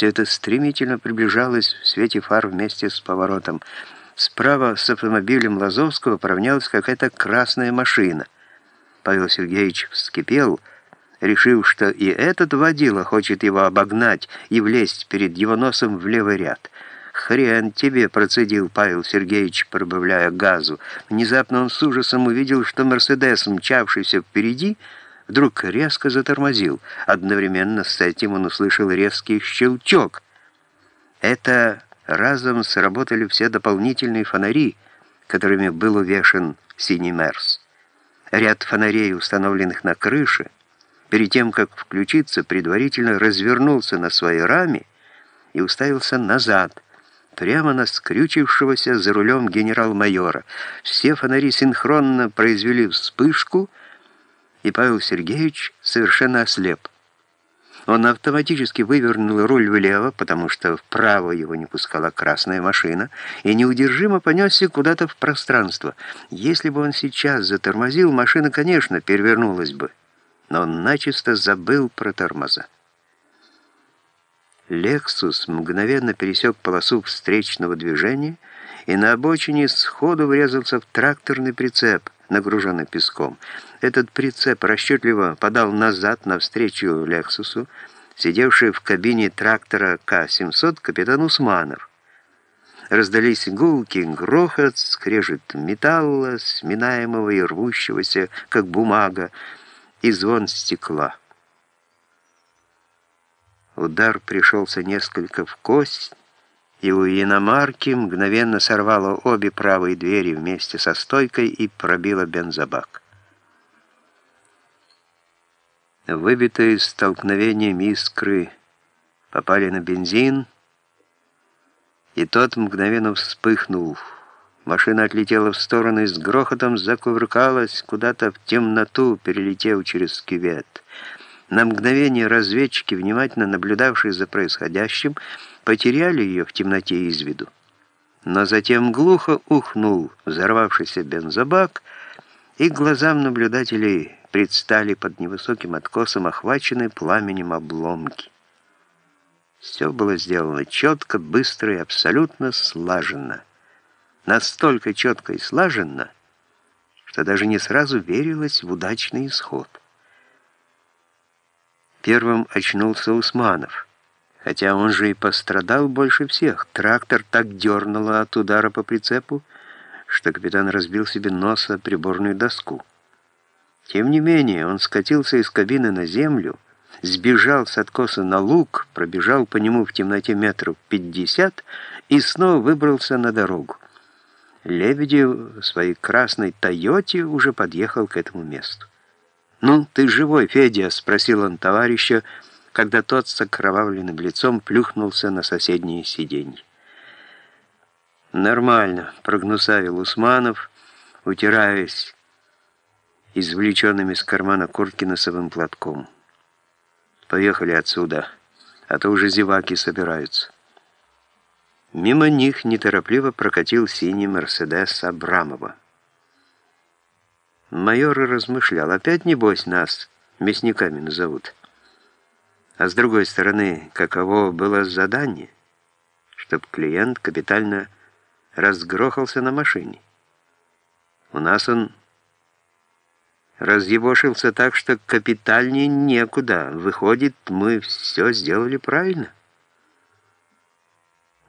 Все это стремительно приближалось в свете фар вместе с поворотом. Справа с автомобилем Лазовского поравнялась какая-то красная машина. Павел Сергеевич вскипел, решив, что и этот водила хочет его обогнать и влезть перед его носом в левый ряд. «Хрен тебе!» — процедил Павел Сергеевич, пробавляя газу. Внезапно он с ужасом увидел, что «Мерседес», мчавшийся впереди, вдруг резко затормозил. Одновременно с этим он услышал резкий щелчок. Это разом сработали все дополнительные фонари, которыми был увешан синий Мерс. Ряд фонарей, установленных на крыше, перед тем, как включиться, предварительно развернулся на своей раме и уставился назад, прямо на скрючившегося за рулем генерал-майора. Все фонари синхронно произвели вспышку, и Павел Сергеевич совершенно ослеп. Он автоматически вывернул руль влево, потому что вправо его не пускала красная машина, и неудержимо понесся куда-то в пространство. Если бы он сейчас затормозил, машина, конечно, перевернулась бы, но он начисто забыл про тормоза. «Лексус» мгновенно пересек полосу встречного движения и на обочине сходу врезался в тракторный прицеп, нагруженный песком. Этот прицеп расчетливо подал назад навстречу «Лексусу», сидевший в кабине трактора К-700 капитан Усманов. Раздались гулки, грохот, скрежет металла, сминаемого и рвущегося, как бумага, и звон стекла. Удар пришелся несколько в кость, и у иномарки мгновенно сорвало обе правые двери вместе со стойкой и пробило бензобак. Выбитые столкновением искры попали на бензин, и тот мгновенно вспыхнул. Машина отлетела в сторону и с грохотом закувыркалась куда-то в темноту, перелетев через кювет. На мгновение разведчики, внимательно наблюдавшие за происходящим, потеряли ее в темноте из виду. Но затем глухо ухнул взорвавшийся бензобак, и глазам наблюдателей предстали под невысоким откосом охваченные пламенем обломки. Все было сделано четко, быстро и абсолютно слаженно. Настолько четко и слаженно, что даже не сразу верилось в удачный исход. Первым очнулся Усманов. Хотя он же и пострадал больше всех. Трактор так дернуло от удара по прицепу, что капитан разбил себе нос о приборную доску. Тем не менее, он скатился из кабины на землю, сбежал с откоса на луг, пробежал по нему в темноте метров пятьдесят и снова выбрался на дорогу. Лебедев в своей красной «Тойоте» уже подъехал к этому месту. «Ну, ты живой, Федя?» — спросил он товарища, когда тот с окровавленным лицом плюхнулся на соседнее сиденье. «Нормально», — прогнусавил Усманов, утираясь извлеченным из кармана куртки носовым платком. «Поехали отсюда, а то уже зеваки собираются». Мимо них неторопливо прокатил синий «Мерседес» Абрамова. Майор размышлял, опять, небось, нас мясниками назовут. А с другой стороны, каково было задание, чтоб клиент капитально разгрохался на машине. У нас он разъебошился так, что капитальнее некуда. Выходит, мы все сделали правильно.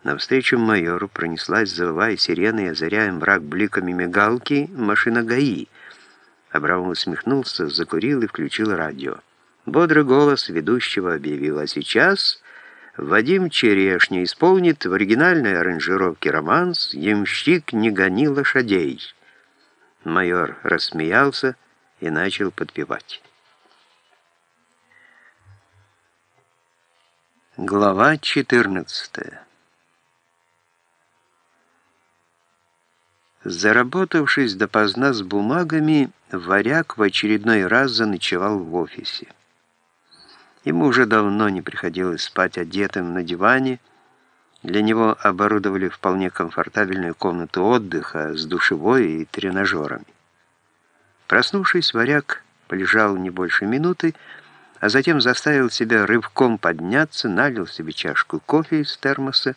Навстречу майору пронеслась, завывая сиреной, озаряя мрак бликами мигалки, машина ГАИ — Абрамов усмехнулся, закурил и включил радио. Бодрый голос ведущего объявил, а сейчас Вадим Черешня исполнит в оригинальной аранжировке романс «Ямщик не гони лошадей». Майор рассмеялся и начал подпевать. Глава четырнадцатая Заработавшись допоздна с бумагами, Варяг в очередной раз заночевал в офисе. Ему уже давно не приходилось спать одетым на диване. Для него оборудовали вполне комфортабельную комнату отдыха с душевой и тренажерами. Проснувшись, Варяг полежал не больше минуты, а затем заставил себя рывком подняться, налил себе чашку кофе из термоса,